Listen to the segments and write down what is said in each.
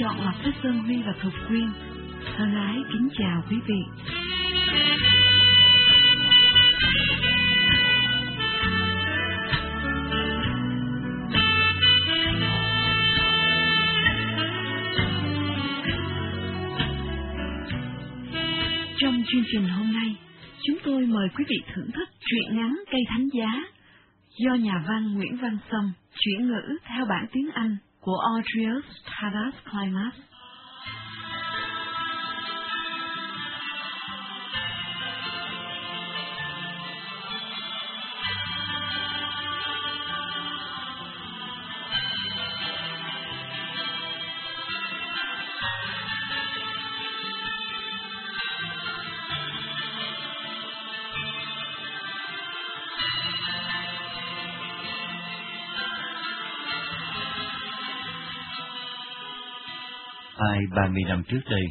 chọn lọc Pháp Sơn Huy và Thục Quyên. Thân ái kính chào quý vị. Trong chương trình hôm nay, chúng tôi mời quý vị thưởng thức truyện ngắn Cây Thánh Giá do nhà văn Nguyễn Văn Sâm chuyển ngữ theo bản tiếng Anh Quo Adrios tadas climas 30 năm trước đây,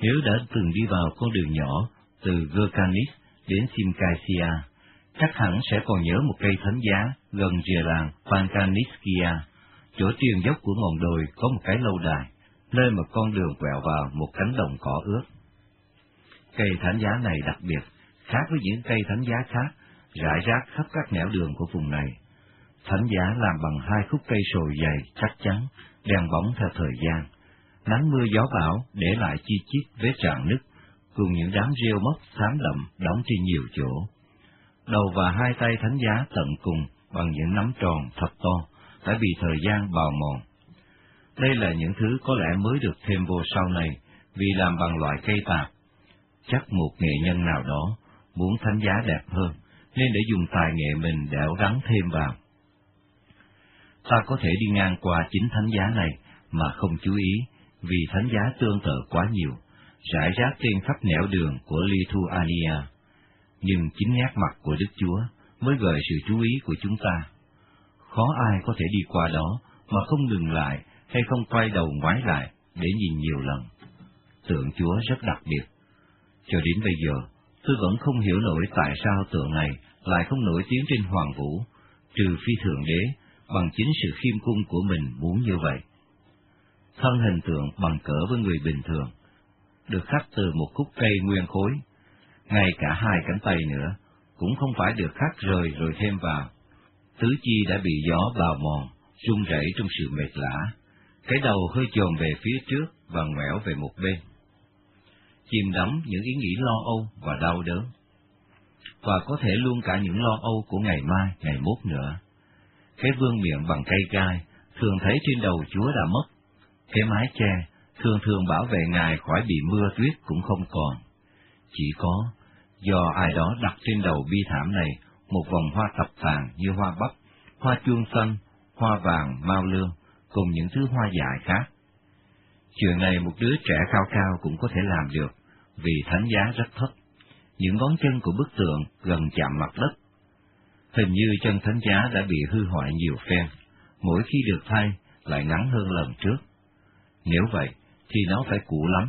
nếu đã từng đi vào con đường nhỏ từ Gurkanis đến Simcaisia, chắc hẳn sẽ còn nhớ một cây thánh giá gần rìa làng Pankaniskia, chỗ triền dốc của ngọn đồi có một cái lâu đài, nơi mà con đường quẹo vào một cánh đồng cỏ ướt. Cây thánh giá này đặc biệt, khác với những cây thánh giá khác, rải rác khắp các nẻo đường của vùng này. Thánh giá làm bằng hai khúc cây sồi dày, chắc chắn, đèn bóng theo thời gian nắng mưa gió bão để lại chi chít vết rạn nứt, cùng những đám rêu mốc xám đậm đóng trên nhiều chỗ. Đầu và hai tay thánh giá tận cùng bằng những nắm tròn thật to, đã bị thời gian bào mòn. Đây là những thứ có lẽ mới được thêm vô sau này, vì làm bằng loại cây tạp. Chắc một nghệ nhân nào đó muốn thánh giá đẹp hơn, nên để dùng tài nghệ mình đẽo gắn thêm vào. Ta có thể đi ngang qua chính thánh giá này mà không chú ý, vì thánh giá tương tự quá nhiều, rải rác trên khắp nẻo đường của Lithuania. Nhưng chính nét mặt của Đức Chúa mới gợi sự chú ý của chúng ta. Khó ai có thể đi qua đó mà không ngừng lại hay không quay đầu ngoái lại để nhìn nhiều lần. Tượng Chúa rất đặc biệt. Cho đến bây giờ, tôi vẫn không hiểu nổi tại sao tượng này lại không nổi tiếng trên hoàng vũ, trừ phi thượng đế, bằng chính sự khiêm cung của mình muốn như vậy thân hình tượng bằng cỡ với người bình thường, được khắc từ một khúc cây nguyên khối, ngay cả hai cánh tay nữa, cũng không phải được khắc rời rồi thêm vào. Tứ chi đã bị gió bào mòn, rung rẩy trong sự mệt lã, cái đầu hơi chồm về phía trước và ngoẻo về một bên. Chìm đắm những ý nghĩ lo âu và đau đớn, và có thể luôn cả những lo âu của ngày mai, ngày mốt nữa. Cái vương miệng bằng cây gai, thường thấy trên đầu Chúa đã mất, cái mái che thường thường bảo vệ ngài khỏi bị mưa tuyết cũng không còn. Chỉ có do ai đó đặt trên đầu bi thảm này một vòng hoa tập tàn như hoa bắp, hoa chuông xanh, hoa vàng, mau lương, cùng những thứ hoa dại khác. Chuyện này một đứa trẻ cao cao cũng có thể làm được, vì thánh giá rất thấp. Những ngón chân của bức tượng gần chạm mặt đất. Hình như chân thánh giá đã bị hư hoại nhiều phen, mỗi khi được thay lại ngắn hơn lần trước. Nếu vậy, thì nó phải cũ lắm,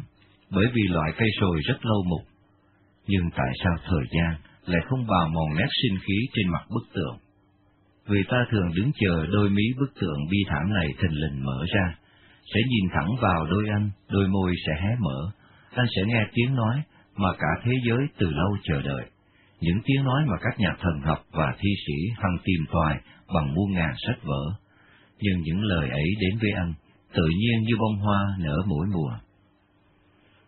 bởi vì loại cây sồi rất lâu mục. Nhưng tại sao thời gian lại không bào mòn nét sinh khí trên mặt bức tượng? Người ta thường đứng chờ đôi mí bức tượng bi thảm này thình lình mở ra, sẽ nhìn thẳng vào đôi anh, đôi môi sẽ hé mở, anh sẽ nghe tiếng nói mà cả thế giới từ lâu chờ đợi. Những tiếng nói mà các nhà thần học và thi sĩ hằng tìm tòi bằng muôn ngàn sách vở. Nhưng những lời ấy đến với anh tự nhiên như bông hoa nở mỗi mùa.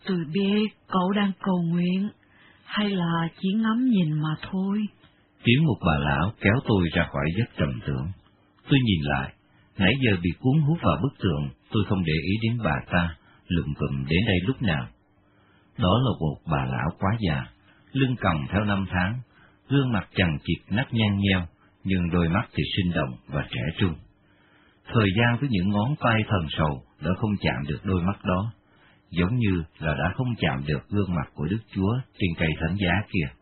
Tôi biết cậu đang cầu nguyện, hay là chỉ ngắm nhìn mà thôi. Tiếng một bà lão kéo tôi ra khỏi giấc trầm tưởng. Tôi nhìn lại, nãy giờ bị cuốn hút vào bức tượng, tôi không để ý đến bà ta, lụm cụm đến đây lúc nào. Đó là một bà lão quá già, lưng còng theo năm tháng, gương mặt chằng chịt nát nhăn nheo, nhưng đôi mắt thì sinh động và trẻ trung. Thời gian với những ngón tay thần sầu đã không chạm được đôi mắt đó, giống như là đã không chạm được gương mặt của Đức Chúa trên cây thánh giá kia.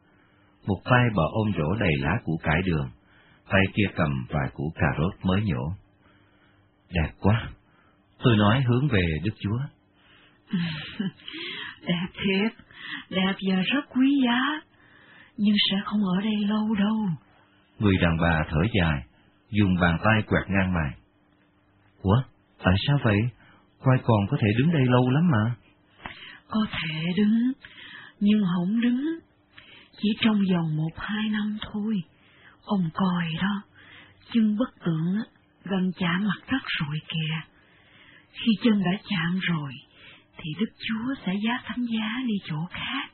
Một tay bà ôm rổ đầy lá củ cải đường, tay kia cầm vài củ cà rốt mới nhổ. Đẹp quá! Tôi nói hướng về Đức Chúa. đẹp thiệt, đẹp và rất quý giá, nhưng sẽ không ở đây lâu đâu. Người đàn bà thở dài, dùng bàn tay quẹt ngang mày. Ủa, tại sao vậy? Khoai còn có thể đứng đây lâu lắm mà. Có thể đứng, nhưng không đứng. Chỉ trong vòng một hai năm thôi. Ông coi đó, chân bất tượng gần chạm mặt đất rồi kìa. Khi chân đã chạm rồi, thì Đức Chúa sẽ giá thánh giá đi chỗ khác.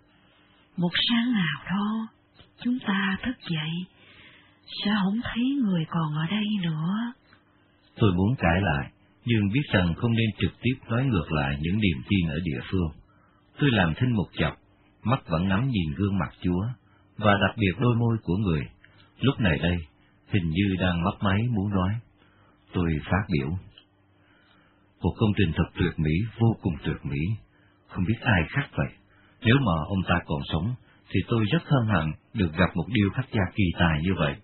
Một sáng nào đó, chúng ta thức dậy, sẽ không thấy người còn ở đây nữa. Tôi muốn cãi lại, nhưng biết rằng không nên trực tiếp nói ngược lại những niềm tin ở địa phương. Tôi làm thinh một chập, mắt vẫn ngắm nhìn gương mặt Chúa, và đặc biệt đôi môi của người. Lúc này đây, hình như đang mấp máy muốn nói. Tôi phát biểu. Một công trình thật tuyệt mỹ, vô cùng tuyệt mỹ. Không biết ai khác vậy. Nếu mà ông ta còn sống, thì tôi rất hân hạnh được gặp một điêu khắc gia kỳ tài như vậy.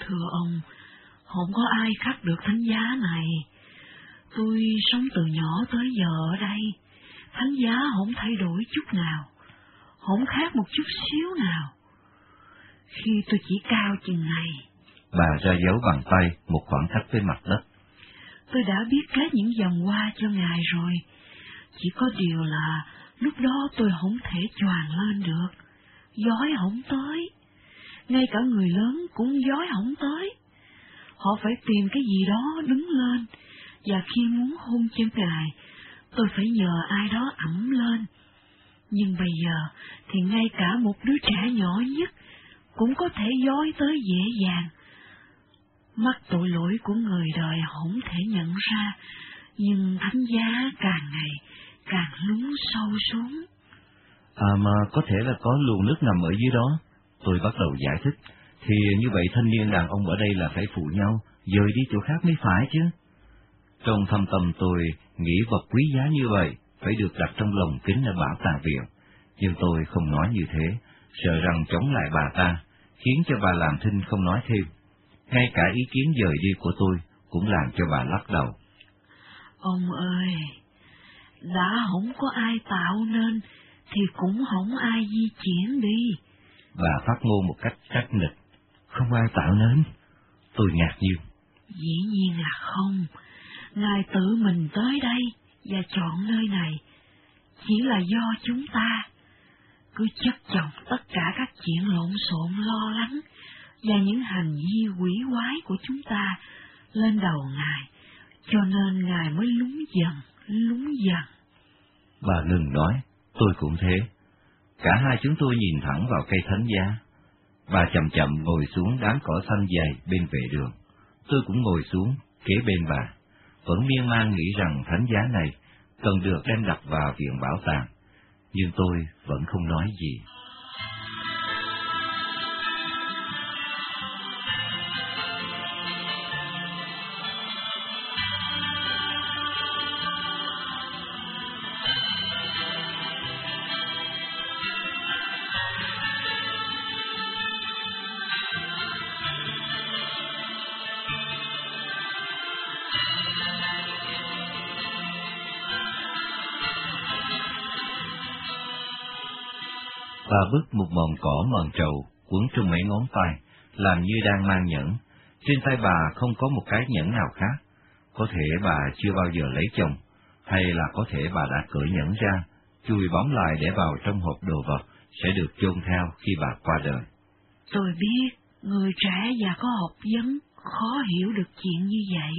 Thưa ông, không có ai khắc được thánh giá này. Tôi sống từ nhỏ tới giờ ở đây, thánh giá không thay đổi chút nào, không khác một chút xíu nào. Khi tôi chỉ cao chừng này. Bà ra dấu bằng tay một khoảng cách với mặt đất. Tôi đã biết kết những dòng hoa cho ngài rồi, chỉ có điều là lúc đó tôi không thể choàng lên được, giói không tới. Ngay cả người lớn cũng giói không tới. Họ phải tìm cái gì đó đứng lên, và khi muốn hôn chân ngài, tôi phải nhờ ai đó ẩm lên. Nhưng bây giờ thì ngay cả một đứa trẻ nhỏ nhất cũng có thể dối tới dễ dàng. Mắt tội lỗi của người đời không thể nhận ra, nhưng thánh giá càng ngày càng lún sâu xuống. À mà có thể là có luồng nước nằm ở dưới đó. Tôi bắt đầu giải thích, thì như vậy thanh niên đàn ông ở đây là phải phụ nhau, dời đi chỗ khác mới phải chứ. Trong thâm tâm tôi nghĩ vật quý giá như vậy phải được đặt trong lồng kính ở bảo tàng viện, nhưng tôi không nói như thế, sợ rằng chống lại bà ta, khiến cho bà làm thinh không nói thêm. Ngay cả ý kiến dời đi của tôi cũng làm cho bà lắc đầu. Ông ơi, đã không có ai tạo nên, thì cũng không ai di chuyển đi. Bà phát ngôn một cách chắc nịch. Không ai tạo nên. Tôi ngạc nhiên. Dĩ nhiên là không. Ngài tự mình tới đây và chọn nơi này. Chỉ là do chúng ta. Cứ chất chồng tất cả các chuyện lộn xộn lo lắng và những hành vi quỷ quái của chúng ta lên đầu Ngài, cho nên Ngài mới lúng dần, lúng dần. Bà ngừng nói, tôi cũng thế. Cả hai chúng tôi nhìn thẳng vào cây thánh giá và chậm chậm ngồi xuống đám cỏ xanh dày bên vệ đường. Tôi cũng ngồi xuống, kế bên bà, vẫn miên man nghĩ rằng thánh giá này cần được đem đặt vào viện bảo tàng, nhưng tôi vẫn không nói gì. Bà bước một mầm cỏ mờn trầu, quấn trong mấy ngón tay, làm như đang mang nhẫn. Trên tay bà không có một cái nhẫn nào khác. Có thể bà chưa bao giờ lấy chồng, hay là có thể bà đã cởi nhẫn ra, chui bóng lại để vào trong hộp đồ vật, sẽ được chôn theo khi bà qua đời. Tôi biết, người trẻ và có học vấn khó hiểu được chuyện như vậy.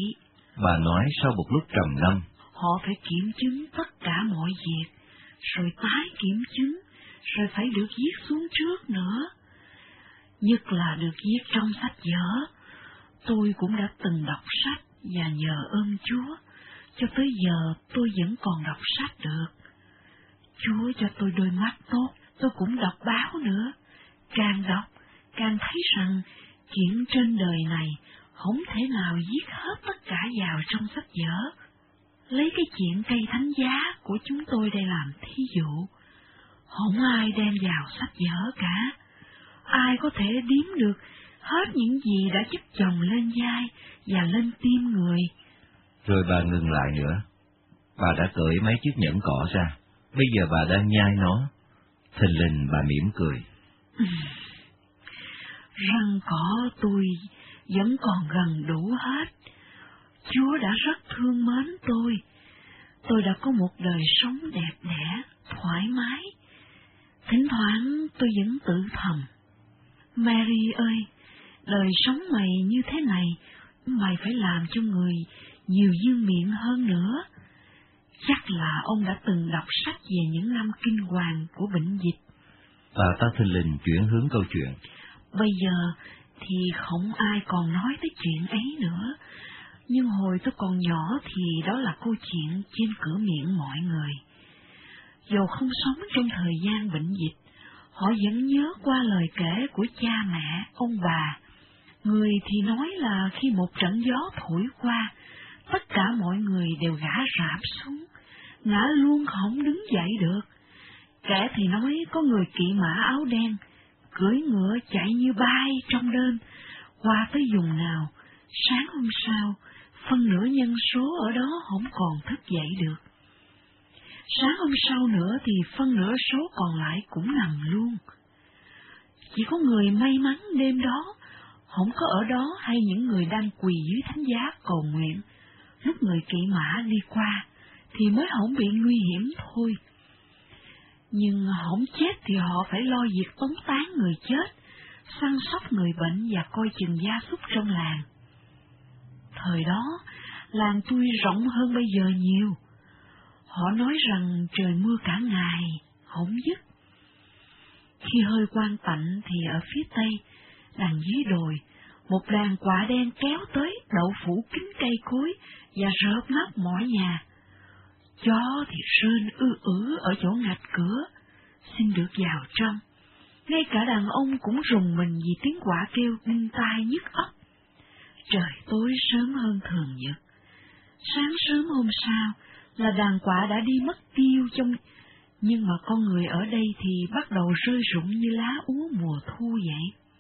Bà nói sau một lúc trầm ngâm. Họ phải kiểm chứng tất cả mọi việc, rồi tái kiểm chứng, rồi phải được viết xuống trước nữa. Nhất là được viết trong sách vở. Tôi cũng đã từng đọc sách và nhờ ơn Chúa, cho tới giờ tôi vẫn còn đọc sách được. Chúa cho tôi đôi mắt tốt, tôi cũng đọc báo nữa. Càng đọc, càng thấy rằng chuyện trên đời này không thể nào viết hết tất cả vào trong sách vở. Lấy cái chuyện cây thánh giá của chúng tôi đây làm thí dụ. Không ai đem vào sách vở cả. Ai có thể điếm được hết những gì đã chất chồng lên vai và lên tim người. Rồi bà ngừng lại nữa. Bà đã cởi mấy chiếc nhẫn cỏ ra. Bây giờ bà đang nhai nó. Thình lình bà mỉm cười. Răng cỏ tôi vẫn còn gần đủ hết. Chúa đã rất thương mến tôi. tôi đã có một đời sống đẹp đẽ, thoải mái. Thỉnh thoảng tôi vẫn tự thầm. Mary ơi, đời sống mày như thế này, mày phải làm cho người nhiều dương miệng hơn nữa. Chắc là ông đã từng đọc sách về những năm kinh hoàng của bệnh dịch. Bà ta thình lình chuyển hướng câu chuyện. Bây giờ thì không ai còn nói tới chuyện ấy nữa, nhưng hồi tôi còn nhỏ thì đó là câu chuyện trên cửa miệng mọi người. Dù không sống trong thời gian bệnh dịch, họ vẫn nhớ qua lời kể của cha mẹ, ông bà. Người thì nói là khi một trận gió thổi qua, tất cả mọi người đều ngã rạp xuống, ngã luôn không đứng dậy được. Kẻ thì nói có người kỵ mã áo đen, cưỡi ngựa chạy như bay trong đêm, qua tới vùng nào, sáng hôm sau, phân nửa nhân số ở đó không còn thức dậy được. Sáng hôm sau nữa thì phân nửa số còn lại cũng nằm luôn. Chỉ có người may mắn đêm đó, không có ở đó hay những người đang quỳ dưới thánh giá cầu nguyện, lúc người kỵ mã đi qua, thì mới không bị nguy hiểm thôi. Nhưng không chết thì họ phải lo việc tống tán người chết, săn sóc người bệnh và coi chừng gia súc trong làng. Thời đó, làng tôi rộng hơn bây giờ nhiều. Họ nói rằng trời mưa cả ngày, không dứt. Khi hơi quan tạnh thì ở phía tây, đằng dưới đồi, một đàn quả đen kéo tới đậu phủ kính cây cối và rợp nắp mọi nhà. Chó thì rên ư ử ở chỗ ngạch cửa, xin được vào trong. Ngay cả đàn ông cũng rùng mình vì tiếng quả kêu đinh tai nhức óc. Trời tối sớm hơn thường nhật. Sáng sớm hôm sau là đàn quả đã đi mất tiêu trong... Nhưng mà con người ở đây thì bắt đầu rơi rụng như lá úa mùa thu vậy.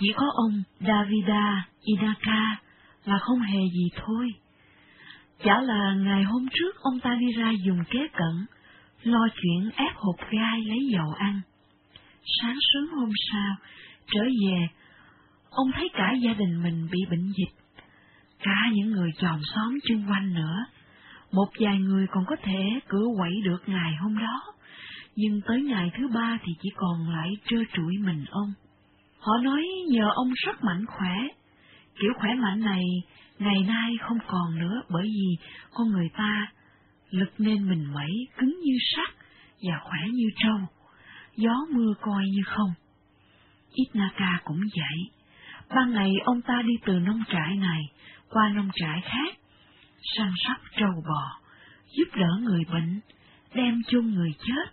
Chỉ có ông Davida Inaka là không hề gì thôi. Chả là ngày hôm trước ông ta đi ra dùng kế cận, lo chuyện ép hộp gai lấy dầu ăn. Sáng sớm hôm sau, trở về, ông thấy cả gia đình mình bị bệnh dịch, cả những người chòm xóm chung quanh nữa. Một vài người còn có thể cửa quậy được ngày hôm đó, nhưng tới ngày thứ ba thì chỉ còn lại trơ trụi mình ông. Họ nói nhờ ông rất mạnh khỏe, kiểu khỏe mạnh này ngày nay không còn nữa bởi vì con người ta lực nên mình mẩy cứng như sắt và khỏe như trâu, gió mưa coi như không. Itnaka cũng vậy. Ban ngày ông ta đi từ nông trại này qua nông trại khác, săn sóc trâu bò, giúp đỡ người bệnh, đem chôn người chết.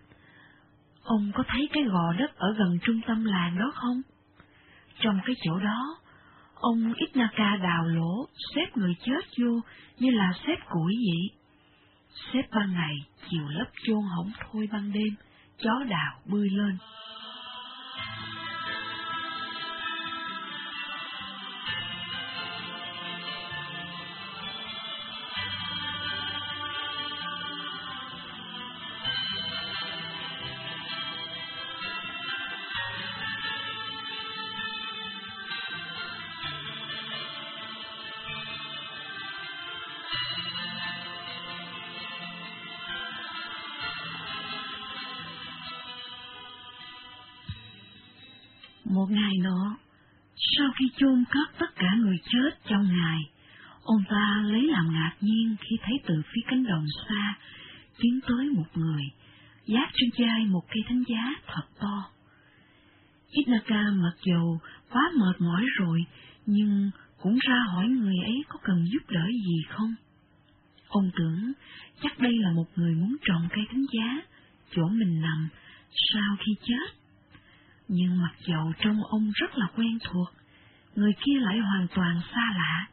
Ông có thấy cái gò đất ở gần trung tâm làng đó không? Trong cái chỗ đó, ông Itnaka đào lỗ, xếp người chết vô như là xếp củi vậy. Xếp ban ngày, chiều lấp chôn hỏng thôi ban đêm, chó đào bươi lên. Một ngày nọ, sau khi chôn cất tất cả người chết trong ngày, ông ta lấy làm ngạc nhiên khi thấy từ phía cánh đồng xa tiến tới một người, giác trên vai một cây thánh giá thật to. Itnaka mặc dù quá mệt mỏi rồi, nhưng cũng ra hỏi người ấy có cần giúp đỡ gì không. Ông tưởng chắc đây là một người muốn trồng cây thánh giá, chỗ mình nằm sau khi chết nhưng mặc dầu trong ông rất là quen thuộc, người kia lại hoàn toàn xa lạ.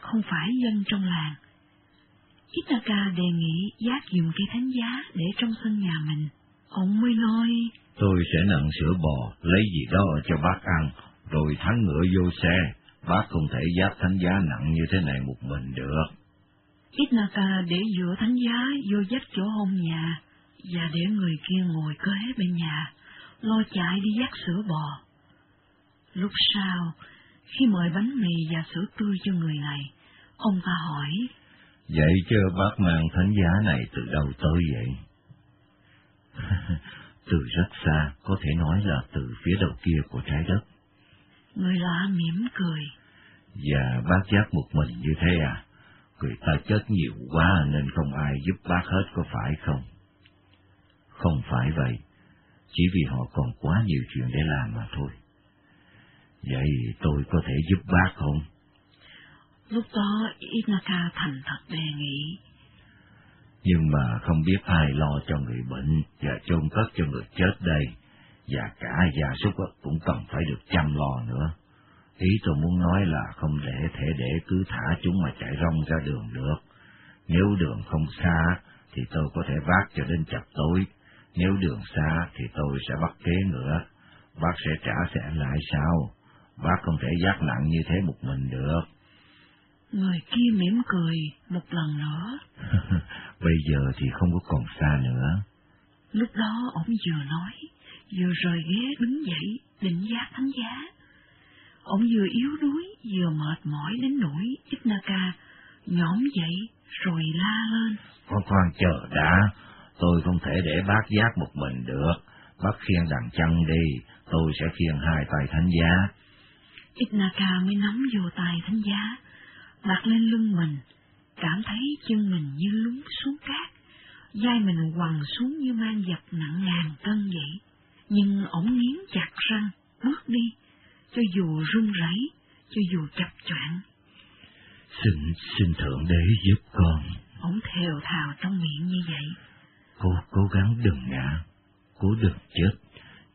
Không phải dân trong làng. Itaka đề nghị giác dùng cây thánh giá để trong sân nhà mình. Ông mới nói, Tôi sẽ nặng sữa bò, lấy gì đó cho bác ăn, rồi thắng ngựa vô xe. Bác không thể giác thánh giá nặng như thế này một mình được. Itnaka để dựa thánh giá vô dách chỗ hôn nhà, và để người kia ngồi kế bên nhà lo chạy đi dắt sữa bò. Lúc sau, khi mời bánh mì và sữa tươi cho người này, ông ta hỏi, Vậy chứ bác mang thánh giá này từ đâu tới vậy? từ rất xa, có thể nói là từ phía đầu kia của trái đất. Người lạ mỉm cười. Và bác giác một mình như thế à? Người ta chết nhiều quá nên không ai giúp bác hết có phải không? Không phải vậy, chỉ vì họ còn quá nhiều chuyện để làm mà thôi. Vậy tôi có thể giúp bác không? Lúc đó Inaka thành thật đề nghị. Nhưng mà không biết ai lo cho người bệnh và chôn cất cho người chết đây, và cả gia súc cũng cần phải được chăm lo nữa. Ý tôi muốn nói là không để thể để cứ thả chúng mà chạy rong ra đường được. Nếu đường không xa thì tôi có thể vác cho đến chập tối. Nếu đường xa thì tôi sẽ bắt kế ngựa. Bác sẽ trả sẽ lại sao? Bác không thể giác nặng như thế một mình được. Người kia mỉm cười một lần nữa. Bây giờ thì không có còn xa nữa. Lúc đó ông vừa nói, vừa rời ghế đứng dậy, định giác thánh giá. Ông vừa yếu đuối, vừa mệt mỏi đến nỗi Itnaka nhõm dậy rồi la lên. Con khoan chờ đã, tôi không thể để bác giác một mình được. Bác khiêng đằng chân đi, tôi sẽ khiêng hai tay thánh giá. Itnaka mới nắm vô tay thánh giá, đặt lên lưng mình, cảm thấy chân mình như lún xuống cát, vai mình quằn xuống như mang vật nặng ngàn cân vậy. Nhưng ổng nghiến chặt răng, bước đi, cho dù run rẩy, cho dù chập choạng. Xin, xin Thượng Đế giúp con. Ổng thều thào trong miệng như vậy. Cô cố gắng đừng ngã, cố đừng chết,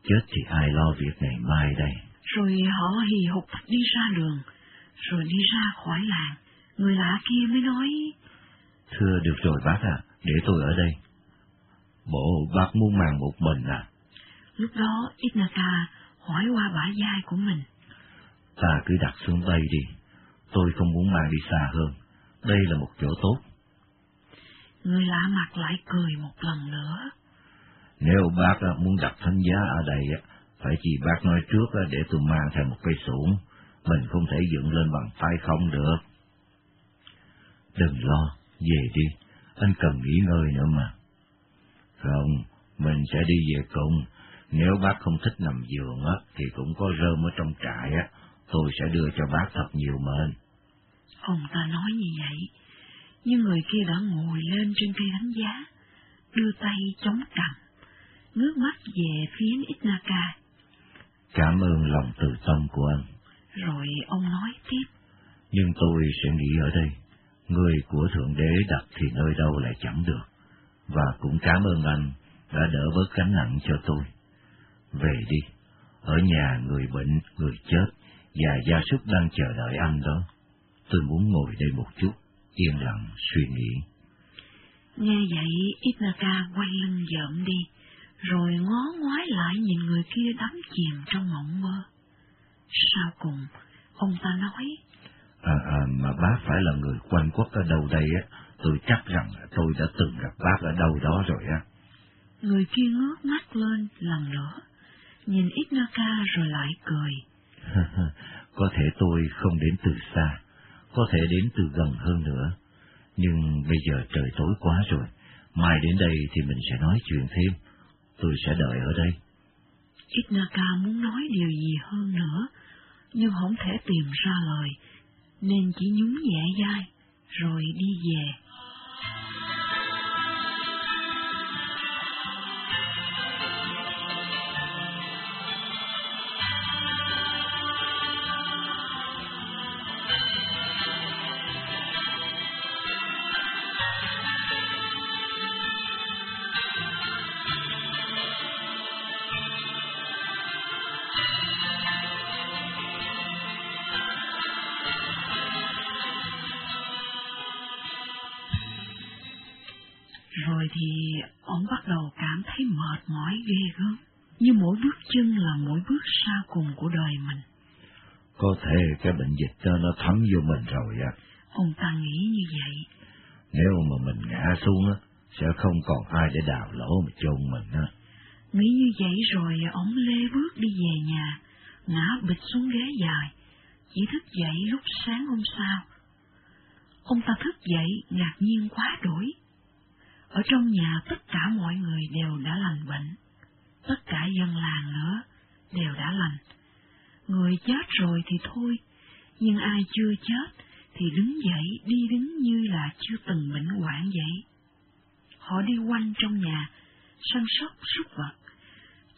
chết thì ai lo việc này mai đây. Rồi họ hì hục đi ra đường, rồi đi ra khỏi làng. Người lạ kia mới nói... Thưa được rồi bác à, để tôi ở đây. Bộ bác muốn mang một mình à? Lúc đó Itnaka hỏi qua bả vai của mình. Ta cứ đặt xuống đây đi, tôi không muốn mang đi xa hơn. Đây là một chỗ tốt. Người lạ mặt lại cười một lần nữa. Nếu bác muốn đặt thánh giá ở đây, phải chỉ bác nói trước để tôi mang theo một cây sủng. Mình không thể dựng lên bằng tay không được. Đừng lo, về đi, anh cần nghỉ ngơi nữa mà. Không, mình sẽ đi về cùng. Nếu bác không thích nằm giường á, thì cũng có rơm ở trong trại á, tôi sẽ đưa cho bác thật nhiều mền. Ông ta nói như vậy, nhưng người kia đã ngồi lên trên cây đánh giá, đưa tay chống cằm, ngước mắt về phía Itnaka. Cảm ơn lòng từ tâm của anh. Rồi ông nói tiếp. Nhưng tôi sẽ nghỉ ở đây. Người của Thượng Đế đặt thì nơi đâu lại chẳng được. Và cũng cảm ơn anh đã đỡ bớt gánh nặng cho tôi. Về đi, ở nhà người bệnh, người chết và gia súc đang chờ đợi anh đó. Tôi muốn ngồi đây một chút, yên lặng suy nghĩ. Nghe vậy, Itnaka quay lưng dợm đi, rồi ngó ngoái lại nhìn người kia đắm chìm trong mộng mơ. Sau cùng, ông ta nói, À, à, mà bác phải là người quan quốc ở đâu đây á, tôi chắc rằng tôi đã từng gặp bác ở đâu đó rồi á. Người kia ngước mắt lên lần nữa, nhìn Itnaka rồi lại cười. có thể tôi không đến từ xa, có thể đến từ gần hơn nữa, nhưng bây giờ trời tối quá rồi, mai đến đây thì mình sẽ nói chuyện thêm, tôi sẽ đợi ở đây. Itnaka muốn nói điều gì hơn nữa, nhưng không thể tìm ra lời, nên chỉ nhún nhẹ vai, rồi đi về. Cùng của đời mình. Có thể cái bệnh dịch đó nó thấm vô mình rồi á. Ông ta nghĩ như vậy. Nếu mà mình ngã xuống á, sẽ không còn ai để đào lỗ mà chôn mình á. Nghĩ như vậy rồi ông lê bước đi về nhà, ngã bịch xuống ghế dài, chỉ thức dậy lúc sáng hôm sau. Ông ta thức dậy ngạc nhiên quá đổi. Ở trong nhà tất cả mọi người đều đã lành bệnh, tất cả dân làng nữa đều đã lành. Người chết rồi thì thôi, nhưng ai chưa chết thì đứng dậy đi đứng như là chưa từng bệnh hoạn vậy. Họ đi quanh trong nhà, săn sóc súc vật,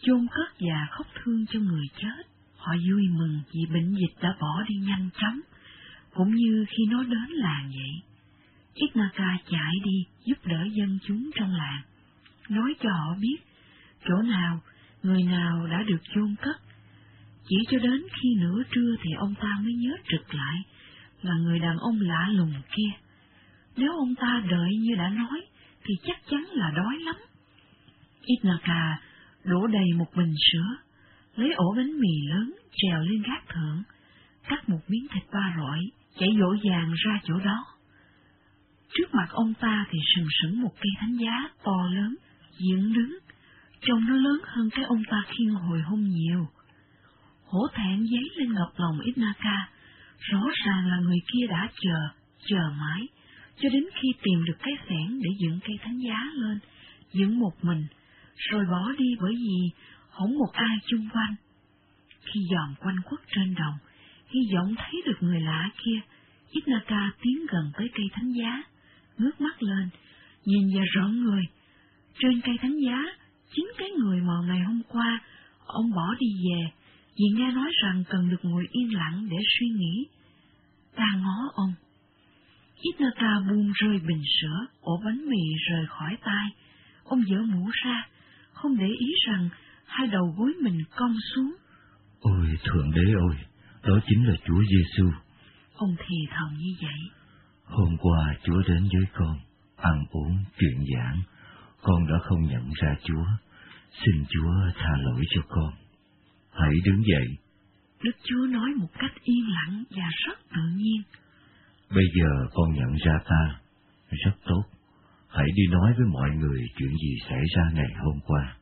chôn cất và khóc thương cho người chết. Họ vui mừng vì bệnh dịch đã bỏ đi nhanh chóng, cũng như khi nó đến làng vậy. Itnaka chạy đi giúp đỡ dân chúng trong làng, nói cho họ biết chỗ nào, người nào đã được chôn cất. Chỉ cho đến khi nửa trưa thì ông ta mới nhớ trực lại là người đàn ông lạ lùng kia. Nếu ông ta đợi như đã nói, thì chắc chắn là đói lắm. Itnaka đổ đầy một bình sữa, lấy ổ bánh mì lớn trèo lên gác thượng, cắt một miếng thịt ba rọi, chảy dỗ dàng ra chỗ đó. Trước mặt ông ta thì sừng sững một cây thánh giá to lớn, dựng đứng, trông nó lớn hơn cái ông ta khiên hồi hôm nhiều. Hổ thẹn dấy lên ngập lòng Itnaka, rõ ràng là người kia đã chờ, chờ mãi, cho đến khi tìm được cái xẻng để dựng cây thánh giá lên, dựng một mình, rồi bỏ đi bởi vì không một ai chung quanh. Khi dòm quanh quất trên đồng, hy vọng thấy được người lạ kia, Itnaka tiến gần tới cây thánh giá, ngước mắt lên, nhìn và rợn người. Trên cây thánh giá, chính cái người mà ngày hôm qua ông bỏ đi về, vì nghe nói rằng cần được ngồi yên lặng để suy nghĩ. Ta ngó ông. Itnaka buông rơi bình sữa, ổ bánh mì rời khỏi tay. Ông dỡ mũ ra, không để ý rằng hai đầu gối mình cong xuống. Ôi Thượng Đế ơi, đó chính là Chúa Giêsu. Ông thì thầm như vậy. Hôm qua Chúa đến với con, ăn uống, chuyện giảng, con đã không nhận ra Chúa. Xin Chúa tha lỗi cho con. Hãy đứng dậy. Đức Chúa nói một cách yên lặng và rất tự nhiên. Bây giờ con nhận ra ta. Rất tốt. Hãy đi nói với mọi người chuyện gì xảy ra ngày hôm qua.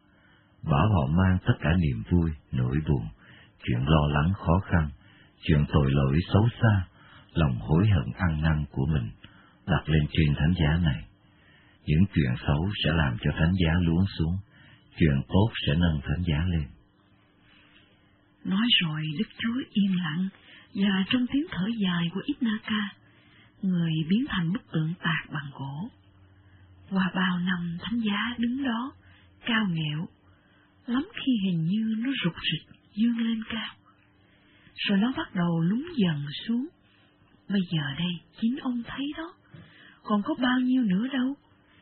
Bảo họ mang tất cả niềm vui, nỗi buồn, chuyện lo lắng khó khăn, chuyện tội lỗi xấu xa, lòng hối hận ăn năn của mình, đặt lên trên thánh giá này. Những chuyện xấu sẽ làm cho thánh giá luống xuống, chuyện tốt sẽ nâng thánh giá lên. Nói rồi Đức Chúa im lặng, và trong tiếng thở dài của Itnaka, người biến thành bức tượng tạc bằng gỗ. Qua bao năm thánh giá đứng đó, cao nghẹo, lắm khi hình như nó rụt rịch dương lên cao. Rồi nó bắt đầu lún dần xuống. Bây giờ đây, chính ông thấy đó, còn có bao nhiêu nữa đâu,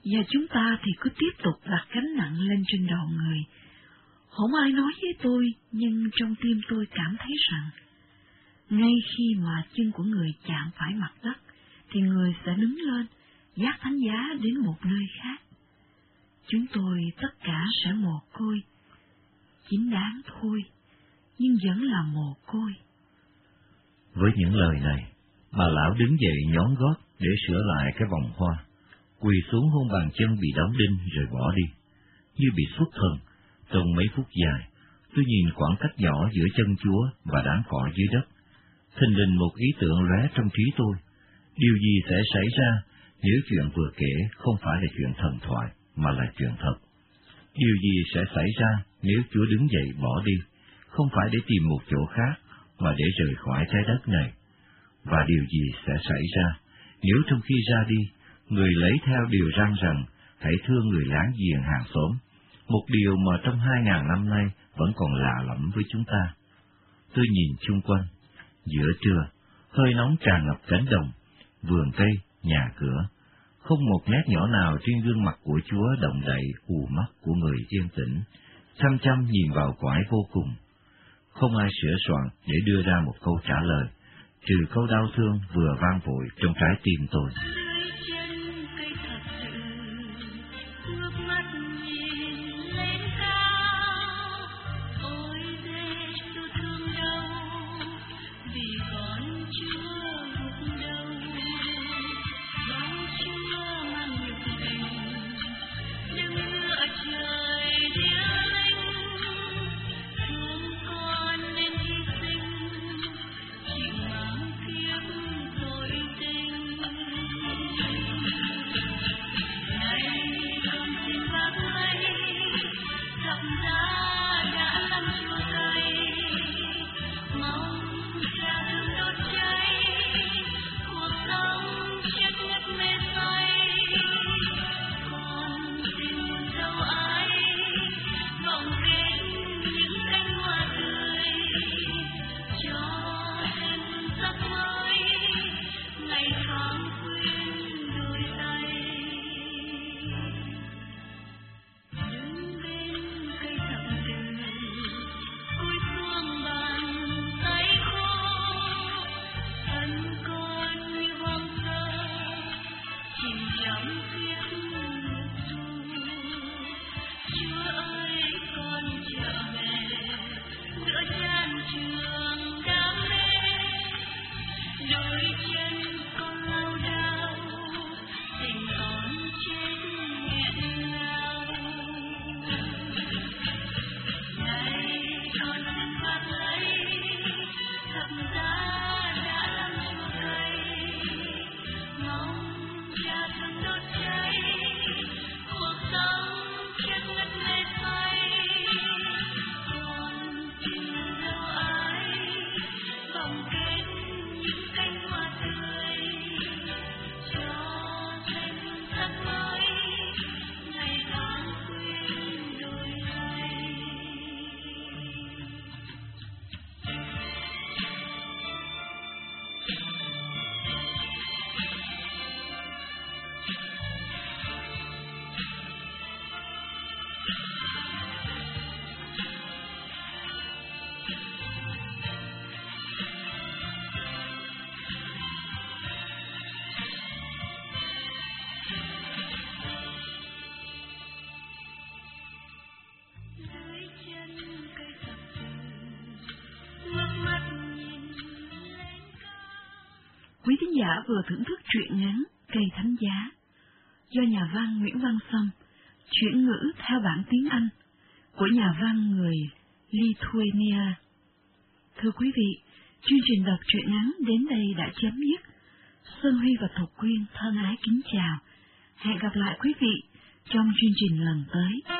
và chúng ta thì cứ tiếp tục đặt gánh nặng lên trên đầu người. Không ai nói với tôi, nhưng trong tim tôi cảm thấy rằng, ngay khi mà chân của người chạm phải mặt đất, thì người sẽ đứng lên, dắt thánh giá đến một nơi khác. Chúng tôi tất cả sẽ mồ côi, chính đáng thôi, nhưng vẫn là mồ côi. Với những lời này, bà lão đứng dậy nhón gót để sửa lại cái vòng hoa, quỳ xuống hôn bàn chân bị đóng đinh rồi bỏ đi. Như bị xuất thần, trong mấy phút dài, tôi nhìn khoảng cách nhỏ giữa chân Chúa và đám cỏ dưới đất. Thình lình một ý tưởng lóe trong trí tôi. Điều gì sẽ xảy ra nếu chuyện vừa kể không phải là chuyện thần thoại, mà là chuyện thật? Điều gì sẽ xảy ra nếu Chúa đứng dậy bỏ đi, không phải để tìm một chỗ khác, mà để rời khỏi trái đất này? Và điều gì sẽ xảy ra nếu trong khi ra đi, người lấy theo điều răng rằng hãy thương người láng giềng hàng xóm, một điều mà trong hai ngàn năm nay vẫn còn lạ lẫm với chúng ta. Tôi nhìn chung quanh, giữa trưa, hơi nóng tràn ngập cánh đồng, vườn cây, nhà cửa, không một nét nhỏ nào trên gương mặt của Chúa động đậy ù mắt của người yên tĩnh, chăm chăm nhìn vào quải vô cùng. Không ai sửa soạn để đưa ra một câu trả lời, trừ câu đau thương vừa vang vội trong trái tim tôi. Giả vừa thưởng thức truyện ngắn Cây Thánh Giá do nhà văn Nguyễn Văn Sâm chuyển ngữ theo bản tiếng Anh của nhà văn người Lithuania. Thưa quý vị, chương trình đọc truyện ngắn đến đây đã chấm dứt. Sơn Huy và Thục Quyên thân ái kính chào. Hẹn gặp lại quý vị trong chương trình lần tới.